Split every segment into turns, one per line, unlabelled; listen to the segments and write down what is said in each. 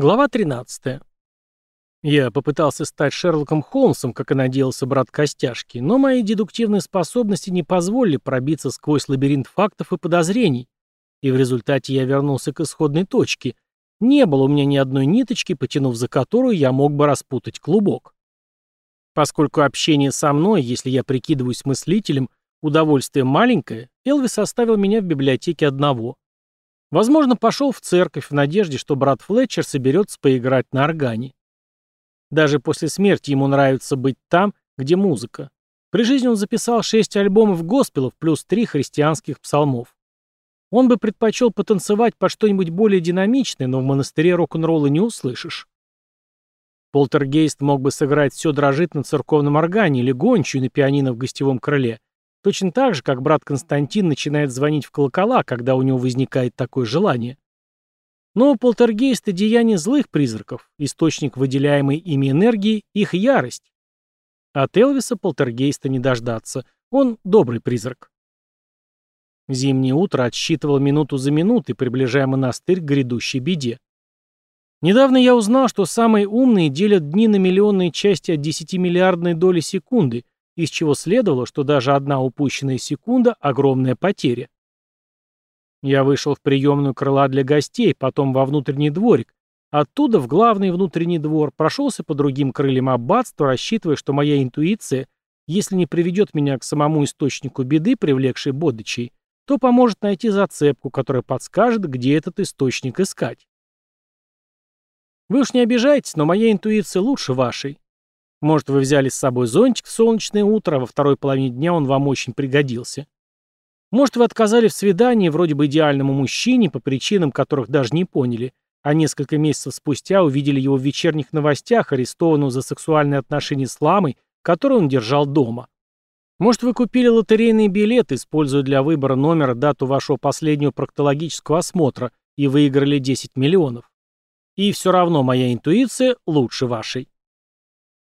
Глава 13. Я попытался стать Шерлоком Холмсом, как и надеялся брат Костяшки, но мои дедуктивные способности не позволили пробиться сквозь лабиринт фактов и подозрений, и в результате я вернулся к исходной точке. Не было у меня ни одной ниточки, потянув за которую я мог бы распутать клубок. Поскольку общение со мной, если я прикидываюсь мыслителем, удовольствие маленькое, Элвис оставил меня в библиотеке одного — Возможно, пошел в церковь в надежде, что брат Флетчер соберется поиграть на органе. Даже после смерти ему нравится быть там, где музыка. При жизни он записал шесть альбомов госпелов плюс три христианских псалмов. Он бы предпочел потанцевать по что-нибудь более динамичное, но в монастыре рок-н-ролла не услышишь. Полтергейст мог бы сыграть «Все дрожит» на церковном органе или гончую на пианино в гостевом крыле, Точно так же, как брат Константин начинает звонить в колокола, когда у него возникает такое желание. Но полтергейст — это деяние злых призраков, источник выделяемой ими энергии — их ярость. От Элвиса полтергейста не дождаться. Он добрый призрак. Зимнее утро отсчитывало минуту за минутой, приближая монастырь к грядущей беде. Недавно я узнал, что самые умные делят дни на миллионные части от 10-миллиардной доли секунды — из чего следовало, что даже одна упущенная секунда – огромная потеря. Я вышел в приемную крыла для гостей, потом во внутренний дворик, оттуда в главный внутренний двор, прошелся по другим крыльям аббатства, рассчитывая, что моя интуиция, если не приведет меня к самому источнику беды, привлекшей бодычей, то поможет найти зацепку, которая подскажет, где этот источник искать. Вы уж не обижайтесь, но моя интуиция лучше вашей. Может, вы взяли с собой зонтик в солнечное утро, а во второй половине дня он вам очень пригодился. Может, вы отказали в свидании вроде бы идеальному мужчине по причинам, которых даже не поняли, а несколько месяцев спустя увидели его в вечерних новостях, арестованного за сексуальные отношения с ламой, которую он держал дома. Может, вы купили лотерейный билет, используя для выбора номера дату вашего последнего проктологического осмотра и выиграли 10 миллионов. И все равно моя интуиция лучше вашей.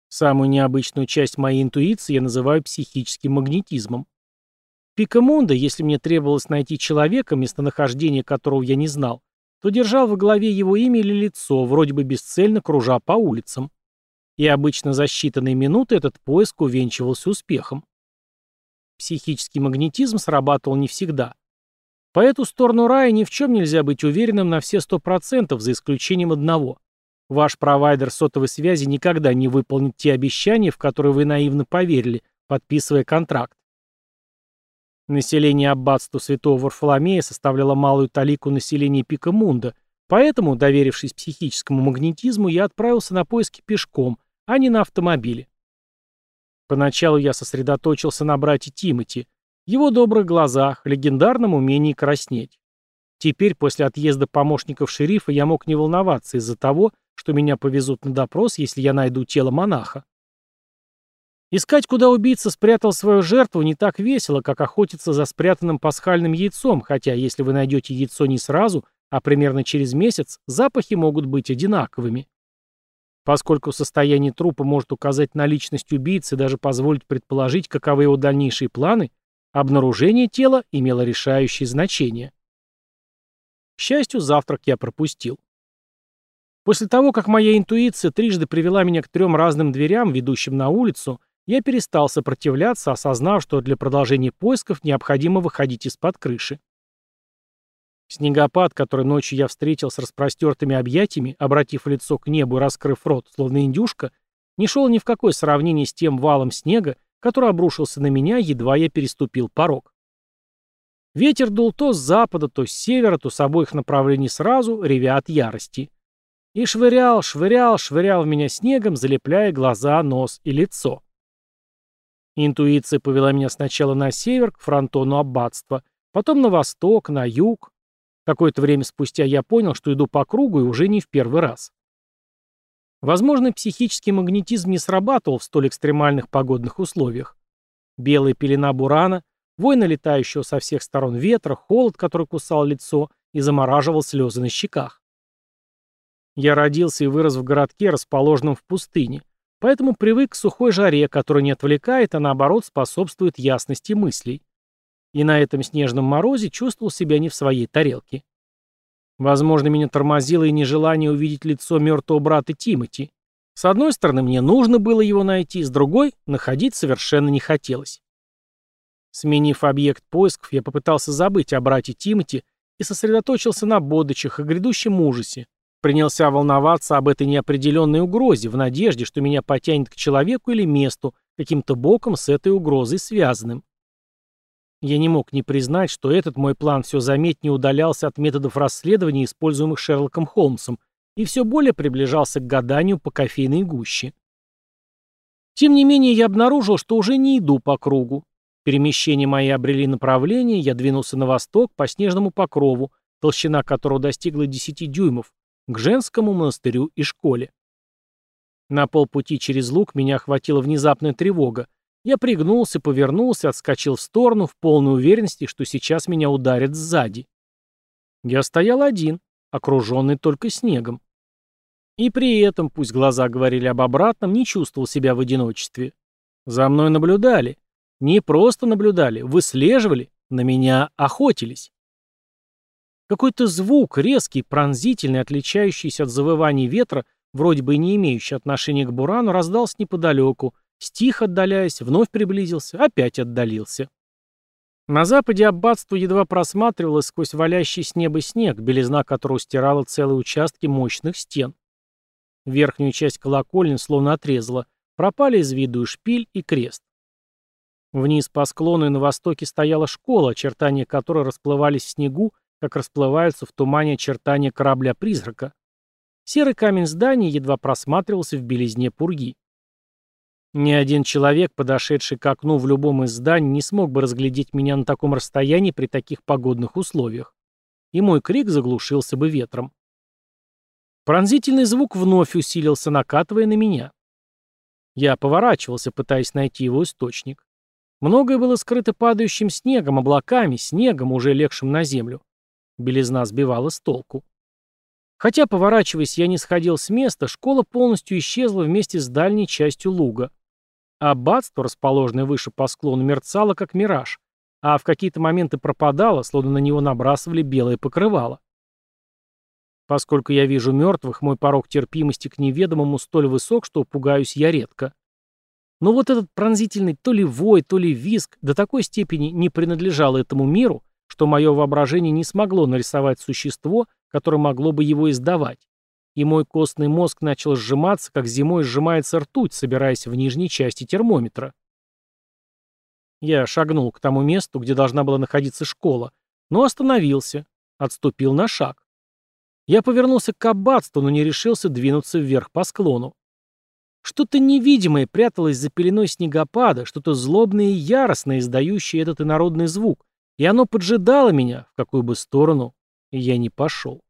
Самую необычную часть моей интуиции я называю психическим магнетизмом. Пикамонда, если мне требовалось найти человека, местонахождение которого я не знал, то держал во главе его имя или лицо, вроде бы бесцельно кружа по улицам. И обычно за считанные минуты этот поиск увенчивался успехом. Психический магнетизм срабатывал не всегда. По эту сторону рая ни в чем нельзя быть уверенным на все сто процентов, за исключением одного. Ваш провайдер сотовой связи никогда не выполнит те обещания, в которые вы наивно поверили, подписывая контракт. Население аббатства святого Варфоломея составляло малую талику населения Пикамунда, поэтому, доверившись психическому магнетизму, я отправился на поиски пешком, а не на автомобиле. Поначалу я сосредоточился на брате Тимати, его добрых глазах, легендарном умении краснеть. Теперь, после отъезда помощников шерифа, я мог не волноваться из-за того, что меня повезут на допрос, если я найду тело монаха. Искать, куда убийца спрятал свою жертву, не так весело, как охотиться за спрятанным пасхальным яйцом, хотя если вы найдете яйцо не сразу, а примерно через месяц, запахи могут быть одинаковыми. Поскольку состояние трупа может указать на личность убийцы и даже позволить предположить, каковы его дальнейшие планы, обнаружение тела имело решающее значение. К счастью, завтрак я пропустил. После того, как моя интуиция трижды привела меня к трем разным дверям, ведущим на улицу, я перестал сопротивляться, осознав, что для продолжения поисков необходимо выходить из-под крыши. Снегопад, который ночью я встретил с распростертыми объятиями, обратив лицо к небу и раскрыв рот, словно индюшка, не шел ни в какое сравнение с тем валом снега, который обрушился на меня, едва я переступил порог. Ветер дул то с запада, то с севера, то с обоих направлений сразу, ревя от ярости. И швырял, швырял, швырял в меня снегом, залепляя глаза, нос и лицо. Интуиция повела меня сначала на север, к фронтону аббатства, потом на восток, на юг. Какое-то время спустя я понял, что иду по кругу и уже не в первый раз. Возможно, психический магнетизм не срабатывал в столь экстремальных погодных условиях. Белая пелена бурана, вой налетающего со всех сторон ветра, холод, который кусал лицо и замораживал слезы на щеках. Я родился и вырос в городке, расположенном в пустыне, поэтому привык к сухой жаре, которая не отвлекает, а наоборот способствует ясности мыслей. И на этом снежном морозе чувствовал себя не в своей тарелке. Возможно, меня тормозило и нежелание увидеть лицо мертвого брата Тимати. С одной стороны, мне нужно было его найти, с другой — находить совершенно не хотелось. Сменив объект поисков, я попытался забыть о брате Тимати и сосредоточился на бодычах и грядущем ужасе. Принялся волноваться об этой неопределенной угрозе, в надежде, что меня потянет к человеку или месту, каким-то боком с этой угрозой связанным. Я не мог не признать, что этот мой план все заметнее удалялся от методов расследования, используемых Шерлоком Холмсом, и все более приближался к гаданию по кофейной гуще. Тем не менее, я обнаружил, что уже не иду по кругу. Перемещения мои обрели направление, я двинулся на восток по снежному покрову, толщина которого достигла 10 дюймов, к женскому монастырю и школе. На полпути через луг меня охватила внезапная тревога. Я пригнулся, повернулся, отскочил в сторону, в полной уверенности, что сейчас меня ударят сзади. Я стоял один, окруженный только снегом. И при этом, пусть глаза говорили об обратном, не чувствовал себя в одиночестве. За мной наблюдали. Не просто наблюдали, выслеживали, на меня охотились. Какой-то звук, резкий, пронзительный, отличающийся от завываний ветра, вроде бы и не имеющий отношения к бурану, раздался неподалеку, стих, отдаляясь, вновь приблизился, опять отдалился. На западе аббатство едва просматривалось сквозь валящий с неба снег, белизна которого стирала целые участки мощных стен. Верхнюю часть колокольни словно отрезала, пропали из виду и шпиль, и крест. Вниз по склону и на востоке стояла школа, очертания которой расплывались в снегу, как расплываются в тумане очертания корабля-призрака. Серый камень здания едва просматривался в белизне пурги. Ни один человек, подошедший к окну в любом из зданий, не смог бы разглядеть меня на таком расстоянии при таких погодных условиях. И мой крик заглушился бы ветром. Пронзительный звук вновь усилился, накатывая на меня. Я поворачивался, пытаясь найти его источник. Многое было скрыто падающим снегом, облаками, снегом, уже легшим на землю. Белизна сбивала с толку. Хотя, поворачиваясь, я не сходил с места, школа полностью исчезла вместе с дальней частью луга. Аббатство, расположенное выше по склону, мерцало, как мираж, а в какие-то моменты пропадало, словно на него набрасывали белое покрывало. Поскольку я вижу мертвых, мой порог терпимости к неведомому столь высок, что пугаюсь я редко. Но вот этот пронзительный то ли вой, то ли визг до такой степени не принадлежал этому миру, что мое воображение не смогло нарисовать существо, которое могло бы его издавать и мой костный мозг начал сжиматься, как зимой сжимается ртуть, собираясь в нижней части термометра. Я шагнул к тому месту, где должна была находиться школа, но остановился, отступил на шаг. Я повернулся к аббатству, но не решился двинуться вверх по склону. Что-то невидимое пряталось за пеленой снегопада, что-то злобное и яростное, издающее этот инородный звук, и оно поджидало меня, в какую бы сторону я не пошел.